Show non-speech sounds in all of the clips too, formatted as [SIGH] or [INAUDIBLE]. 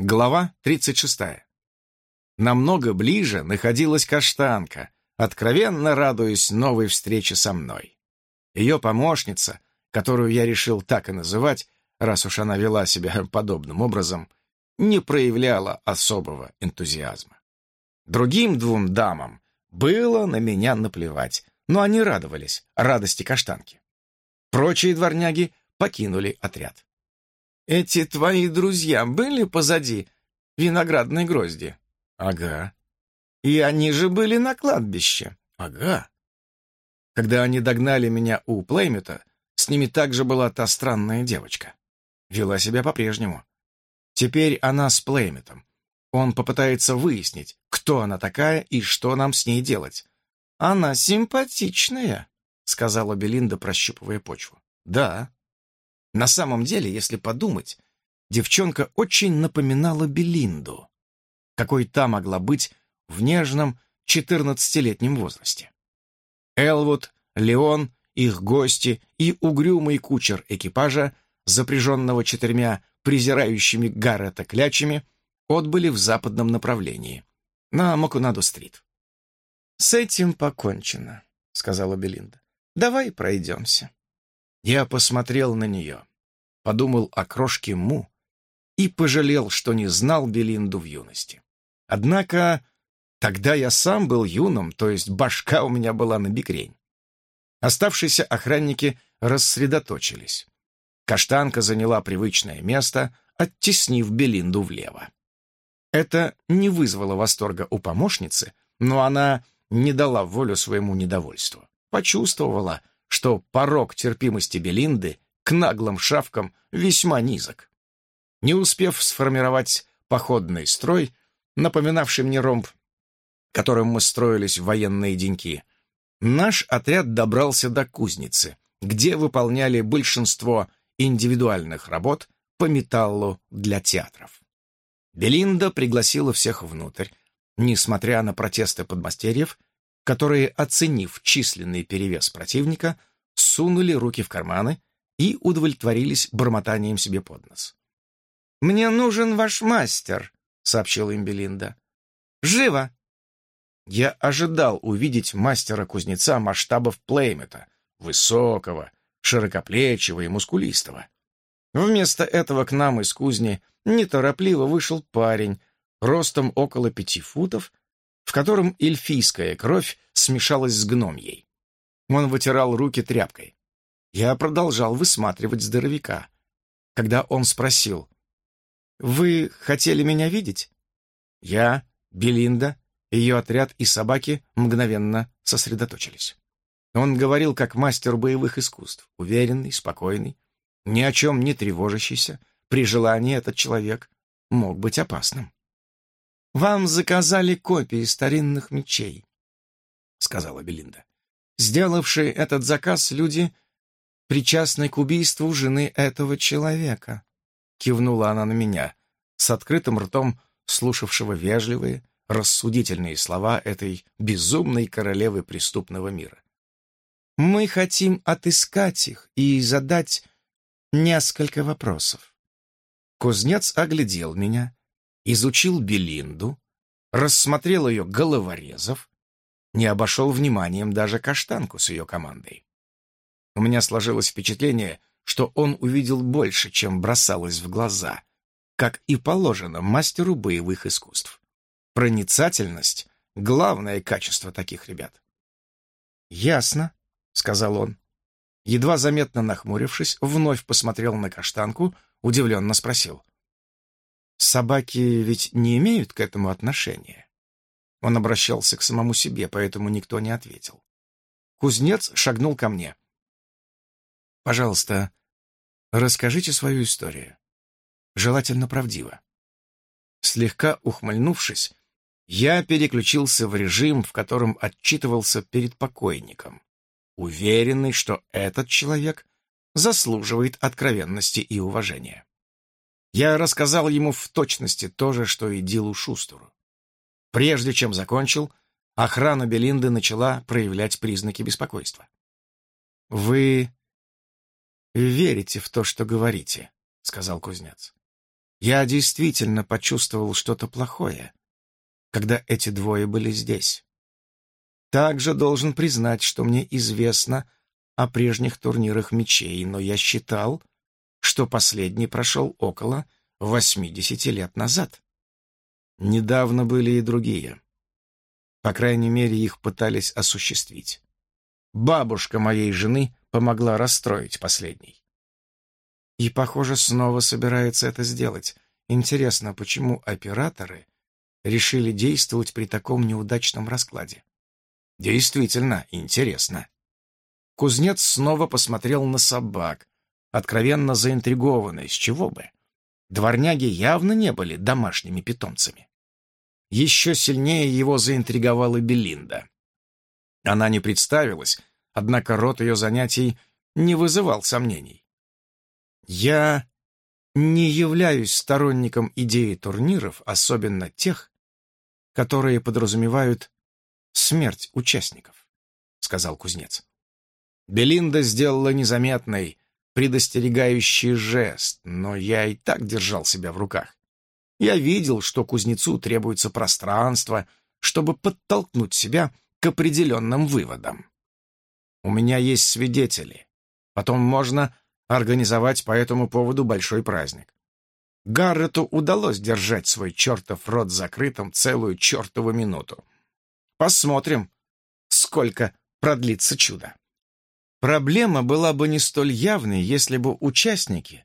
Глава 36. Намного ближе находилась каштанка, откровенно радуясь новой встрече со мной. Ее помощница, которую я решил так и называть, раз уж она вела себя [LAUGHS] подобным образом, не проявляла особого энтузиазма. Другим двум дамам было на меня наплевать, но они радовались радости каштанки. Прочие дворняги покинули отряд. «Эти твои друзья были позади виноградной грозди?» «Ага». «И они же были на кладбище?» «Ага». Когда они догнали меня у Плеймета, с ними также была та странная девочка. Вела себя по-прежнему. Теперь она с Плейметом. Он попытается выяснить, кто она такая и что нам с ней делать. «Она симпатичная», — сказала Белинда, прощупывая почву. «Да», на самом деле, если подумать, девчонка очень напоминала Белинду, какой та могла быть в нежном 14-летнем возрасте. Элвуд, Леон, их гости и угрюмый кучер экипажа, запряженного четырьмя презирающими Гаррета клячами, отбыли в западном направлении, на Макунаду-стрит. «С этим покончено», — сказала Белинда. «Давай пройдемся». Я посмотрел на нее, подумал о крошке Му и пожалел, что не знал Белинду в юности. Однако тогда я сам был юным, то есть башка у меня была на бикрень. Оставшиеся охранники рассредоточились. Каштанка заняла привычное место, оттеснив Белинду влево. Это не вызвало восторга у помощницы, но она не дала волю своему недовольству. Почувствовала, что порог терпимости Белинды к наглым шавкам весьма низок. Не успев сформировать походный строй, напоминавший мне ромб, которым мы строились в военные деньки, наш отряд добрался до кузницы, где выполняли большинство индивидуальных работ по металлу для театров. Белинда пригласила всех внутрь, несмотря на протесты подмастерьев, которые, оценив численный перевес противника, сунули руки в карманы и удовлетворились бормотанием себе под нос. «Мне нужен ваш мастер», — сообщила им Белинда. «Живо!» Я ожидал увидеть мастера-кузнеца масштабов Плеймета, высокого, широкоплечего и мускулистого. Вместо этого к нам из кузни неторопливо вышел парень, ростом около пяти футов, в котором эльфийская кровь смешалась с гномьей. Он вытирал руки тряпкой. Я продолжал высматривать здоровяка. Когда он спросил, «Вы хотели меня видеть?» Я, Белинда, ее отряд и собаки мгновенно сосредоточились. Он говорил как мастер боевых искусств, уверенный, спокойный, ни о чем не тревожащийся. При желании этот человек мог быть опасным. «Вам заказали копии старинных мечей», — сказала Белинда. «Сделавшие этот заказ люди, причастны к убийству жены этого человека», — кивнула она на меня, с открытым ртом слушавшего вежливые, рассудительные слова этой безумной королевы преступного мира. «Мы хотим отыскать их и задать несколько вопросов». Кузнец оглядел меня, изучил Белинду, рассмотрел ее головорезов, не обошел вниманием даже каштанку с ее командой. У меня сложилось впечатление, что он увидел больше, чем бросалось в глаза, как и положено мастеру боевых искусств. Проницательность — главное качество таких ребят. «Ясно», — сказал он. Едва заметно нахмурившись, вновь посмотрел на каштанку, удивленно спросил. Собаки ведь не имеют к этому отношения. Он обращался к самому себе, поэтому никто не ответил. Кузнец шагнул ко мне. «Пожалуйста, расскажите свою историю. Желательно правдиво». Слегка ухмыльнувшись, я переключился в режим, в котором отчитывался перед покойником, уверенный, что этот человек заслуживает откровенности и уважения. Я рассказал ему в точности то же, что и Дилу Шустеру. Прежде чем закончил, охрана Белинды начала проявлять признаки беспокойства. «Вы верите в то, что говорите», — сказал кузнец. Я действительно почувствовал что-то плохое, когда эти двое были здесь. Также должен признать, что мне известно о прежних турнирах мечей, но я считал, что последний прошел около 80 лет назад. Недавно были и другие. По крайней мере, их пытались осуществить. Бабушка моей жены помогла расстроить последний. И, похоже, снова собирается это сделать. Интересно, почему операторы решили действовать при таком неудачном раскладе? Действительно интересно. Кузнец снова посмотрел на собак, откровенно заинтригованный, с чего бы. Дворняги явно не были домашними питомцами. Еще сильнее его заинтриговала Белинда. Она не представилась, однако род ее занятий не вызывал сомнений. «Я не являюсь сторонником идеи турниров, особенно тех, которые подразумевают смерть участников», — сказал кузнец. Белинда сделала незаметный, предостерегающий жест, но я и так держал себя в руках. Я видел, что кузнецу требуется пространство, чтобы подтолкнуть себя к определенным выводам. У меня есть свидетели. Потом можно организовать по этому поводу большой праздник. Гаррету удалось держать свой чертов рот закрытым целую чертову минуту. Посмотрим, сколько продлится чудо. Проблема была бы не столь явной, если бы участники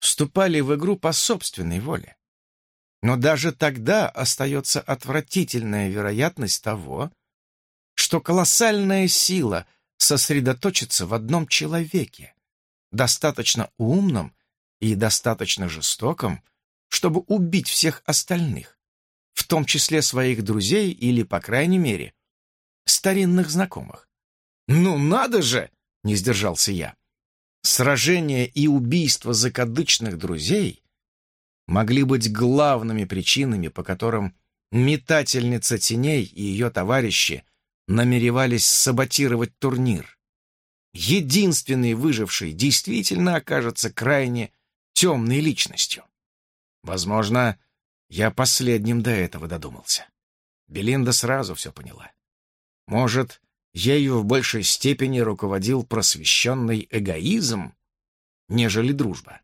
вступали в игру по собственной воле. Но даже тогда остается отвратительная вероятность того, что колоссальная сила сосредоточится в одном человеке, достаточно умном и достаточно жестоком, чтобы убить всех остальных, в том числе своих друзей или, по крайней мере, старинных знакомых. «Ну надо же!» Не сдержался я. Сражение и убийство закадычных друзей могли быть главными причинами, по которым метательница теней и ее товарищи намеревались саботировать турнир. Единственный выживший действительно окажется крайне темной личностью. Возможно, я последним до этого додумался. Белинда сразу все поняла. Может, ею в большей степени руководил просвещенный эгоизм, нежели дружба.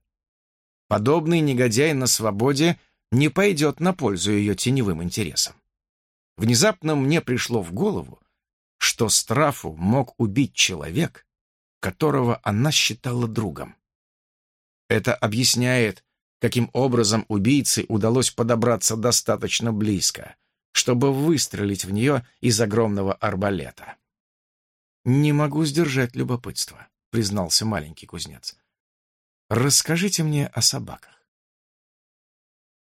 Подобный негодяй на свободе не пойдет на пользу ее теневым интересам. Внезапно мне пришло в голову, что Страфу мог убить человек, которого она считала другом. Это объясняет, каким образом убийце удалось подобраться достаточно близко, чтобы выстрелить в нее из огромного арбалета. «Не могу сдержать любопытство», — признался маленький кузнец. «Расскажите мне о собаках».